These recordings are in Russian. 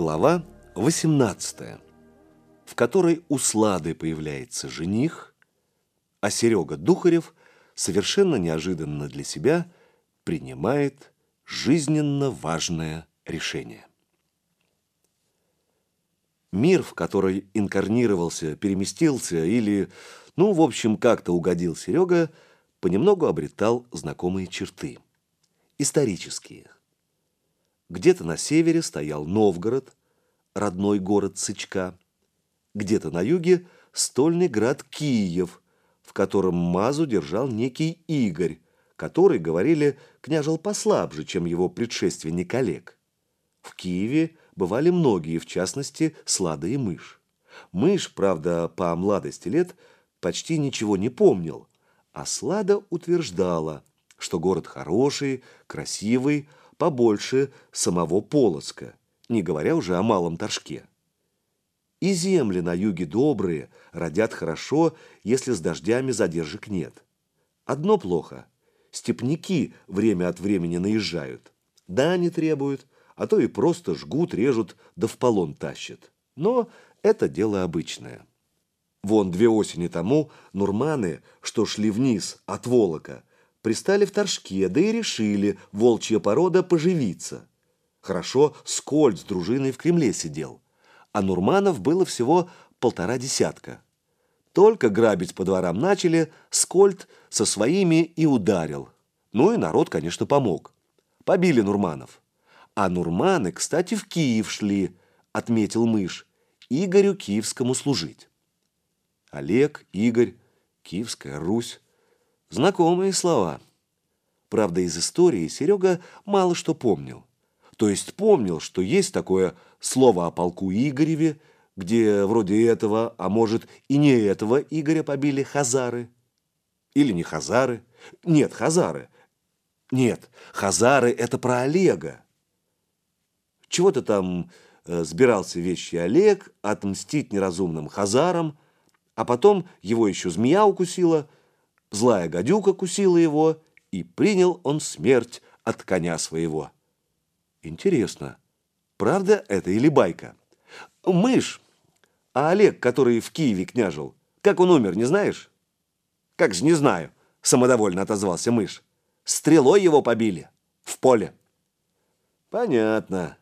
Глава 18, в которой у Слады появляется жених, а Серега Духарев совершенно неожиданно для себя принимает жизненно важное решение. Мир, в который инкарнировался, переместился или, ну, в общем, как-то угодил Серега, понемногу обретал знакомые черты. Исторические – где-то на севере стоял Новгород, родной город Сычка. Где-то на юге стольный град Киев, в котором Мазу держал некий Игорь, который, говорили, княжил послабже, чем его предшественник Олег. В Киеве бывали многие, в частности, Слада и Мышь. Мышь, правда, по младости лет почти ничего не помнил, а Слада утверждала, что город хороший, красивый, побольше самого Полоцка, не говоря уже о Малом Торжке. И земли на юге добрые, родят хорошо, если с дождями задержек нет. Одно плохо. Степняки время от времени наезжают. Да, они требуют, а то и просто жгут, режут, да в полон тащат. Но это дело обычное. Вон две осени тому нурманы, что шли вниз от Волока, пристали в Торжке, да и решили, волчья порода, поживиться. Хорошо, Скольд с дружиной в Кремле сидел, а Нурманов было всего полтора десятка. Только грабить по дворам начали, Скольд со своими и ударил. Ну и народ, конечно, помог. Побили Нурманов. А Нурманы, кстати, в Киев шли, отметил мышь, Игорю Киевскому служить. Олег, Игорь, Киевская Русь. Знакомые слова. Правда, из истории Серега мало что помнил. То есть помнил, что есть такое слово о полку Игореве, где вроде этого, а может и не этого Игоря побили хазары. Или не хазары. Нет, хазары. Нет, хазары – это про Олега. Чего-то там э, сбирался вещи Олег, отмстить неразумным хазарам, а потом его еще змея укусила – Злая гадюка кусила его, и принял он смерть от коня своего. Интересно, правда это или байка? Мышь, а Олег, который в Киеве княжил, как он умер, не знаешь? Как же не знаю, самодовольно отозвался мышь. Стрелой его побили в поле. Понятно.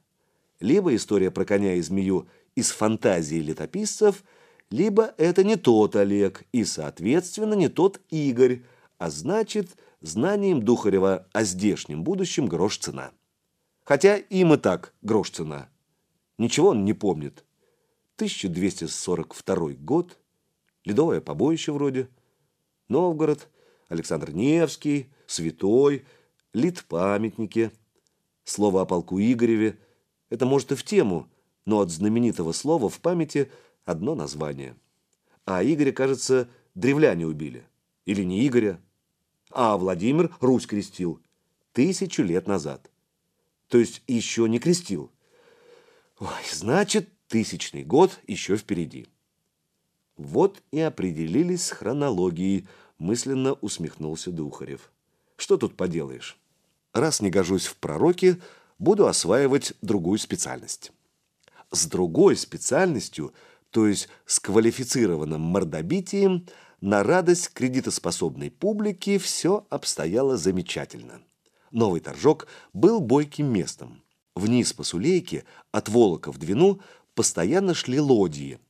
Либо история про коня и змею из фантазии летописцев – либо это не тот Олег и, соответственно, не тот Игорь, а значит, знанием Духарева о здешнем будущем грош цена. Хотя им и так грош цена. Ничего он не помнит. 1242 год, Ледовое побоище вроде, Новгород, Александр Невский, Святой, лит памятники. Слово о полку Игореве – это может и в тему, но от знаменитого слова в памяти – одно название. А Игоря, кажется, древляне убили. Или не Игоря. А Владимир Русь крестил. Тысячу лет назад. То есть еще не крестил. Ой, значит, тысячный год еще впереди. Вот и определились с хронологией, мысленно усмехнулся Духарев. Что тут поделаешь? Раз не гожусь в пророке, буду осваивать другую специальность. С другой специальностью – то есть с квалифицированным мордобитием, на радость кредитоспособной публики все обстояло замечательно. Новый торжок был бойким местом. Вниз по Сулейке, от Волока в Двину, постоянно шли лодии,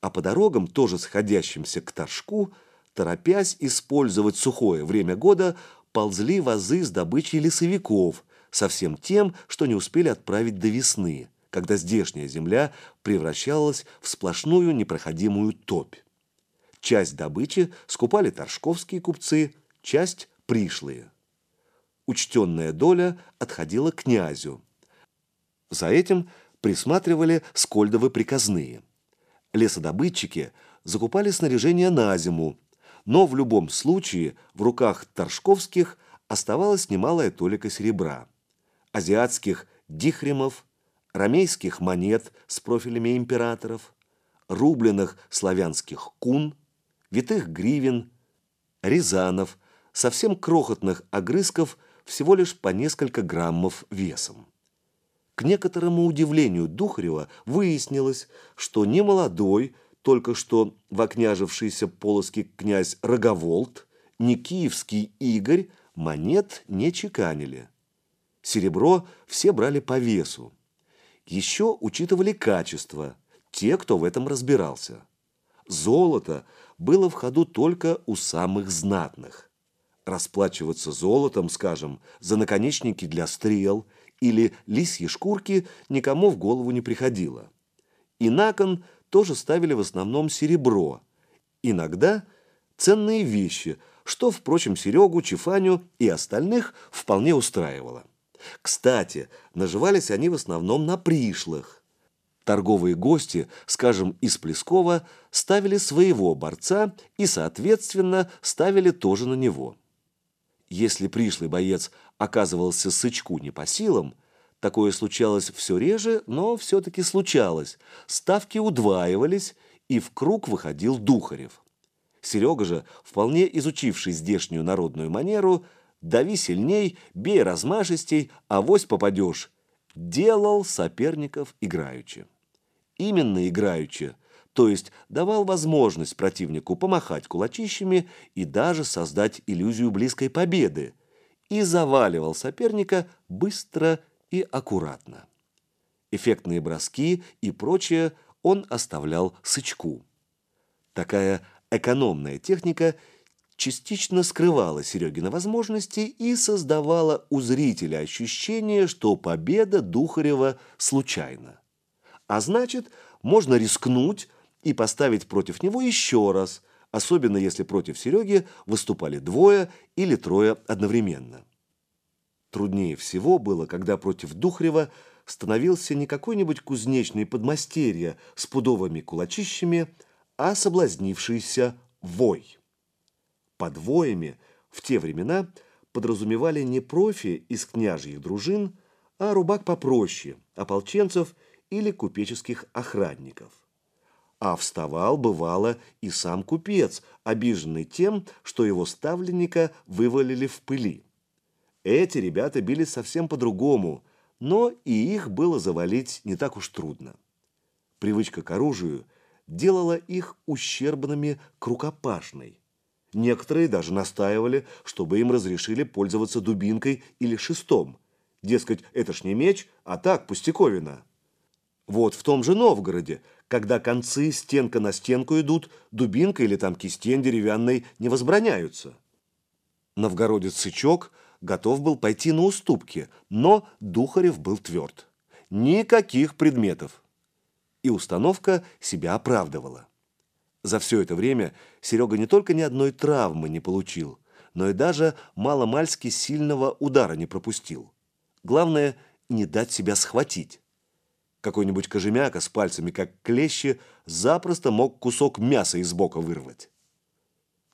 а по дорогам, тоже сходящимся к торжку, торопясь использовать сухое время года, ползли вазы с добычей лесовиков, со всем тем, что не успели отправить до весны – когда здешняя земля превращалась в сплошную непроходимую топь. Часть добычи скупали торжковские купцы, часть – пришлые. Учтенная доля отходила князю. За этим присматривали скольдовы приказные. Лесодобытчики закупали снаряжение на зиму, но в любом случае в руках торжковских оставалась немалая толика серебра. Азиатских дихремов – ромейских монет с профилями императоров, рубленых славянских кун, витых гривен, рязанов, совсем крохотных огрызков всего лишь по несколько граммов весом. К некоторому удивлению Духарева выяснилось, что не молодой, только что вокняжившийся полоский князь Роговолт, ни киевский Игорь монет не чеканили. Серебро все брали по весу. Еще учитывали качество, те, кто в этом разбирался. Золото было в ходу только у самых знатных. Расплачиваться золотом, скажем, за наконечники для стрел или лисьи шкурки никому в голову не приходило. И на кон тоже ставили в основном серебро. Иногда ценные вещи, что, впрочем, Серегу, Чифаню и остальных вполне устраивало. Кстати, наживались они в основном на пришлых. Торговые гости, скажем, из Плескова, ставили своего борца и, соответственно, ставили тоже на него. Если пришлый боец оказывался сычку не по силам, такое случалось все реже, но все-таки случалось, ставки удваивались, и в круг выходил Духарев. Серега же, вполне изучивший здешнюю народную манеру, дави сильней, бей размашистей, авось попадешь, делал соперников играючи. Именно играючи, то есть давал возможность противнику помахать кулачищами и даже создать иллюзию близкой победы, и заваливал соперника быстро и аккуратно. Эффектные броски и прочее он оставлял сычку. Такая экономная техника – частично скрывала Серегина возможности и создавала у зрителя ощущение, что победа Духарева случайна. А значит, можно рискнуть и поставить против него еще раз, особенно если против Сереги выступали двое или трое одновременно. Труднее всего было, когда против Духарева становился не какой-нибудь кузнечный подмастерье с пудовыми кулачищами, а соблазнившийся вой. Под воями в те времена подразумевали не профи из княжьих дружин, а рубак попроще, ополченцев или купеческих охранников. А вставал, бывало, и сам купец, обиженный тем, что его ставленника вывалили в пыли. Эти ребята били совсем по-другому, но и их было завалить не так уж трудно. Привычка к оружию делала их ущербными к рукопашной. Некоторые даже настаивали, чтобы им разрешили пользоваться дубинкой или шестом. Дескать, это ж не меч, а так, пустяковина. Вот в том же Новгороде, когда концы стенка на стенку идут, дубинка или там кистень деревянной не возбраняются. Новгородец Сычок готов был пойти на уступки, но Духарев был тверд. Никаких предметов. И установка себя оправдывала. За все это время Серега не только ни одной травмы не получил, но и даже маломальски сильного удара не пропустил. Главное, не дать себя схватить. Какой-нибудь кожемяка с пальцами, как клещи, запросто мог кусок мяса из бока вырвать.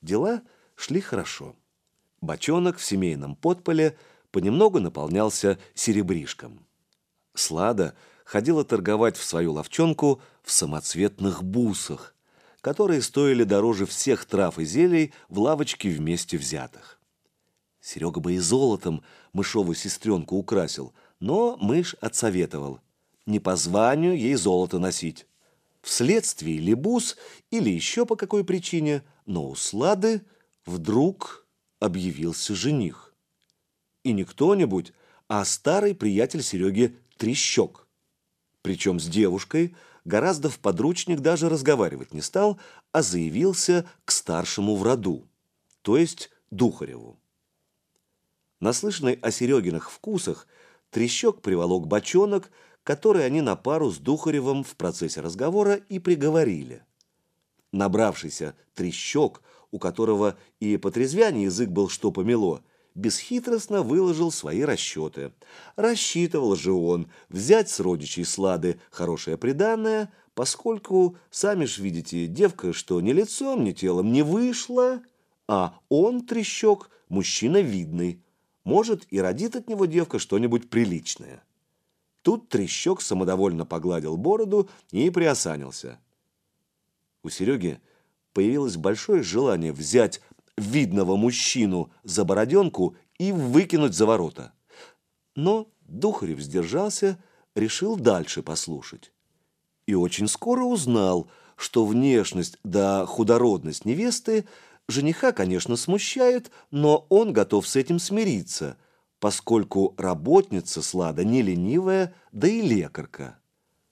Дела шли хорошо. Бочонок в семейном подполе понемногу наполнялся серебришком. Слада ходила торговать в свою ловчонку в самоцветных бусах, которые стоили дороже всех трав и зелий в лавочке вместе взятых. Серега бы и золотом мышовую сестренку украсил, но мышь отсоветовал. Не по званию ей золото носить. Вследствие ли бус или еще по какой причине, но у Слады вдруг объявился жених. И не кто-нибудь, а старый приятель Сереги Трещок. Причем с девушкой – гораздо в подручник даже разговаривать не стал, а заявился к старшему в роду, то есть Духареву. Наслышанный о Серегиных вкусах, Трещок приволок бочонок, который они на пару с Духаревым в процессе разговора и приговорили. Набравшийся Трещок, у которого и по трезвяне язык был что помело – бесхитростно выложил свои расчеты. Рассчитывал же он взять с родичей Слады хорошее приданное, поскольку, сами ж видите, девка, что ни лицом, ни телом не вышла, а он, трещок, мужчина видный, может, и родит от него девка что-нибудь приличное. Тут трещок самодовольно погладил бороду и приосанился. У Сереги появилось большое желание взять видного мужчину за бороденку и выкинуть за ворота. Но Духарев сдержался, решил дальше послушать. И очень скоро узнал, что внешность да худородность невесты жениха, конечно, смущает, но он готов с этим смириться, поскольку работница Слада не ленивая, да и лекарка.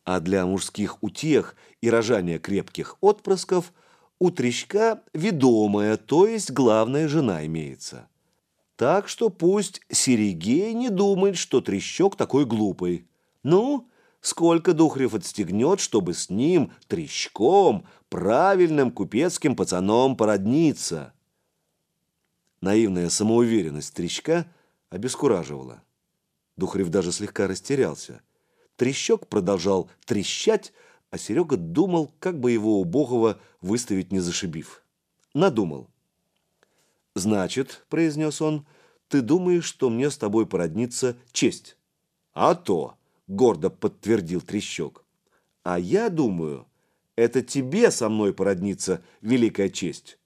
А для мужских утех и рожания крепких отпрысков у Трещка ведомая, то есть главная жена имеется. Так что пусть Серегей не думает, что Трещок такой глупый. Ну, сколько Духрев отстегнет, чтобы с ним, Трещком, правильным купецким пацаном породниться. Наивная самоуверенность Трещка обескураживала. Духрев даже слегка растерялся. Трещок продолжал трещать, а Серега думал, как бы его убогого выставить не зашибив. Надумал. «Значит, — произнес он, — ты думаешь, что мне с тобой породниться честь?» «А то!» — гордо подтвердил Трещок. «А я думаю, это тебе со мной породниться великая честь».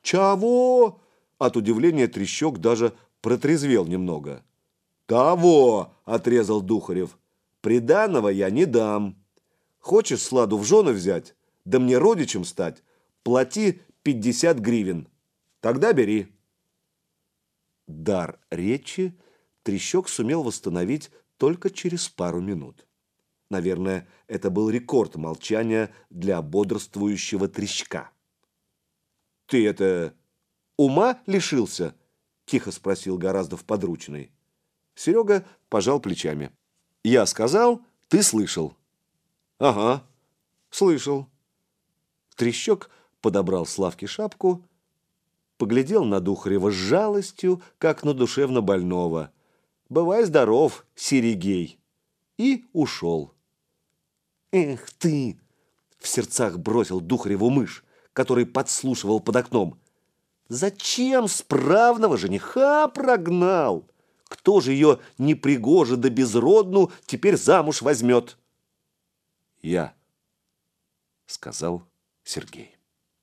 «Чего?» — от удивления Трещок даже протрезвел немного. «Того!» — отрезал Духарев. «Приданого я не дам». Хочешь Сладу в жены взять, да мне родичем стать, плати 50 гривен. Тогда бери. Дар речи Трещок сумел восстановить только через пару минут. Наверное, это был рекорд молчания для бодрствующего Трещка. «Ты это ума лишился?» – тихо спросил Гораздов подручный. Серега пожал плечами. «Я сказал, ты слышал». «Ага, слышал». Трещок подобрал Славке шапку, поглядел на Духарева с жалостью, как на душевно больного. «Бывай здоров, Серегей!» И ушел. «Эх ты!» — в сердцах бросил Духареву мышь, который подслушивал под окном. «Зачем справного жениха прогнал? Кто же ее непригоже да безродну теперь замуж возьмет?» «Я», — сказал Сергей.